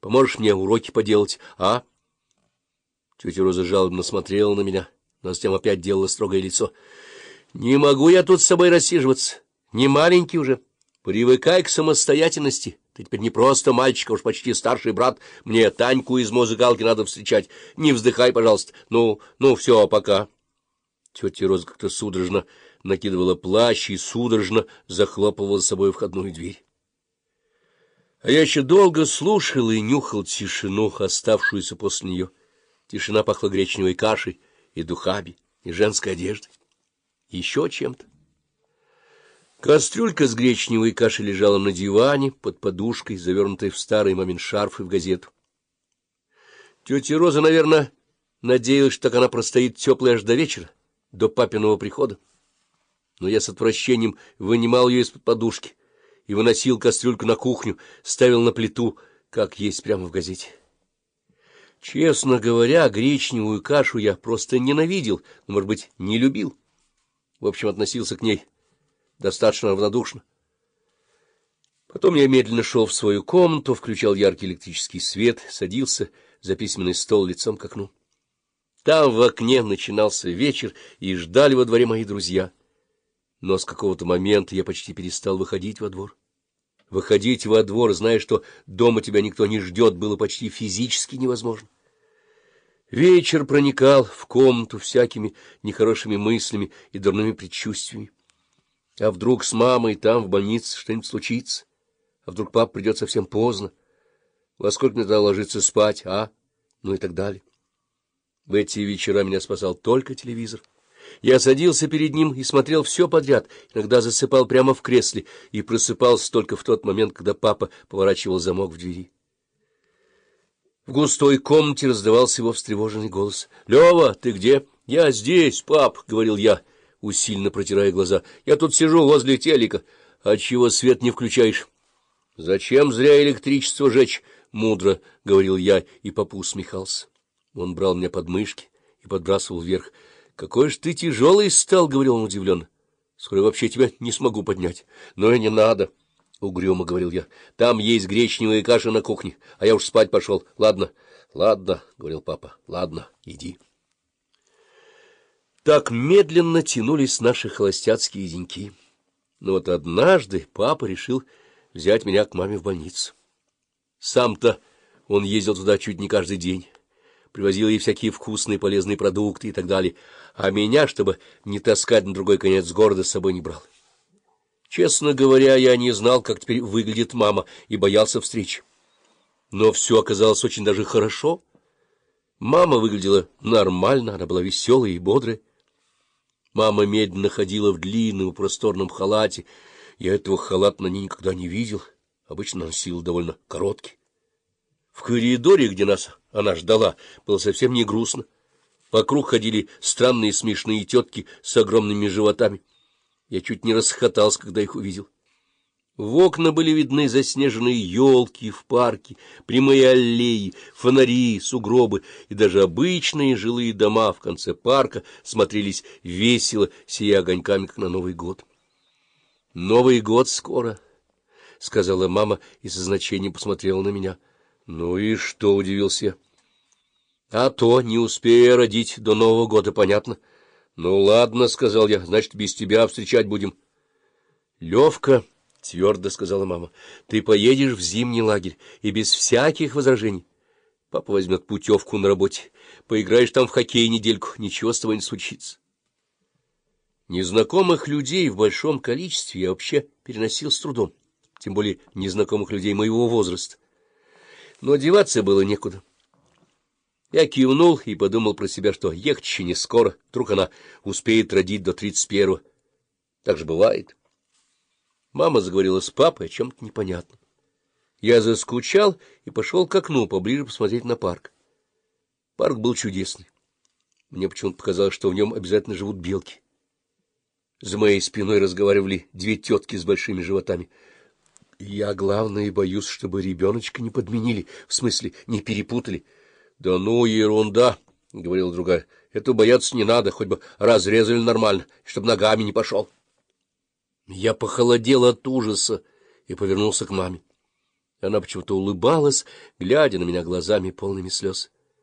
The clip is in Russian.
Поможешь мне уроки поделать, а? Тетя Роза жалобно смотрела на меня, но затем опять делала строгое лицо. — Не могу я тут с собой рассиживаться. Не маленький уже. Привыкай к самостоятельности. Ты теперь не просто мальчик, а уж почти старший брат. Мне Таньку из музыкалки надо встречать. Не вздыхай, пожалуйста. Ну, ну, все, пока. Тетя Роза как-то судорожно накидывала плащ и судорожно захлопывала за собой входную дверь. А я еще долго слушал и нюхал тишину, оставшуюся после нее. Тишина пахла гречневой кашей и духами, и женской одеждой, еще чем-то. Кастрюлька с гречневой кашей лежала на диване, под подушкой, завернутой в старый мамин шарф и в газету. Тетя Роза, наверное, надеялась, что так она простоит теплой аж до вечера, до папиного прихода. Но я с отвращением вынимал ее из-под подушки и выносил кастрюльку на кухню, ставил на плиту, как есть прямо в газете. Честно говоря, гречневую кашу я просто ненавидел, но, может быть, не любил. В общем, относился к ней достаточно равнодушно. Потом я медленно шел в свою комнату, включал яркий электрический свет, садился за письменный стол лицом к окну. Там в окне начинался вечер, и ждали во дворе мои друзья. Но с какого-то момента я почти перестал выходить во двор. Выходить во двор, зная, что дома тебя никто не ждет, было почти физически невозможно. Вечер проникал в комнату всякими нехорошими мыслями и дурными предчувствиями. А вдруг с мамой там, в больнице, что-нибудь случится? А вдруг папа придет совсем поздно? Во сколько мне тогда ложиться спать, а? Ну и так далее. В эти вечера меня спасал только телевизор. Я садился перед ним и смотрел все подряд, иногда засыпал прямо в кресле и просыпался только в тот момент, когда папа поворачивал замок в двери. В густой комнате раздавался его встревоженный голос. — Лева, ты где? — Я здесь, пап, — говорил я, усиленно протирая глаза. — Я тут сижу возле телека. — А чего свет не включаешь? — Зачем зря электричество жечь? — мудро говорил я, и папа усмехался. Он брал меня под мышки и подбрасывал вверх. Какой ж ты тяжелый стал, — говорил он удивленно. — Скоро вообще тебя не смогу поднять. — Но и не надо, — угрюмо говорил я. — Там есть гречневая каша на кухне, а я уж спать пошел. Ладно, ладно, — говорил папа, — ладно, иди. Так медленно тянулись наши холостяцкие деньки. Но вот однажды папа решил взять меня к маме в больницу. Сам-то он ездил туда чуть не каждый день привозил ей всякие вкусные полезные продукты и так далее, а меня, чтобы не таскать на другой конец города, с собой не брал. Честно говоря, я не знал, как теперь выглядит мама, и боялся встречи. Но все оказалось очень даже хорошо. Мама выглядела нормально, она была веселая и бодрая. Мама медленно ходила в длинном просторном халате. Я этого халата на ней никогда не видел. Обычно носила довольно короткий. В коридоре, где нас она ждала, было совсем не грустно. Вокруг ходили странные смешные тетки с огромными животами. Я чуть не расхотался, когда их увидел. В окна были видны заснеженные елки в парке, прямые аллеи, фонари, сугробы и даже обычные жилые дома в конце парка смотрелись весело, сияя огоньками, как на Новый год. — Новый год скоро, — сказала мама и со значением посмотрела на меня. Ну и что, — удивился я. — А то не успея родить до Нового года, понятно. — Ну ладно, — сказал я, — значит, без тебя встречать будем. — Левка, — твердо сказала мама, — ты поедешь в зимний лагерь и без всяких возражений. Папа возьмет путевку на работе, поиграешь там в хоккей недельку, ничего с тобой не случится. Незнакомых людей в большом количестве я вообще переносил с трудом, тем более незнакомых людей моего возраста но одеваться было некуда. Я кивнул и подумал про себя, что ехать еще не скоро, вдруг она успеет родить до тридцать первого. Так же бывает. Мама заговорила с папой о чем-то непонятном. Я заскучал и пошел к окну поближе посмотреть на парк. Парк был чудесный. Мне почему-то показалось, что в нем обязательно живут белки. За моей спиной разговаривали две тетки с большими животами — я, главное, боюсь, чтобы ребеночка не подменили, в смысле, не перепутали. — Да ну, ерунда, — говорила другая, — это бояться не надо, хоть бы разрезали нормально, чтобы ногами не пошел. Я похолодел от ужаса и повернулся к маме. Она почему-то улыбалась, глядя на меня глазами полными слез.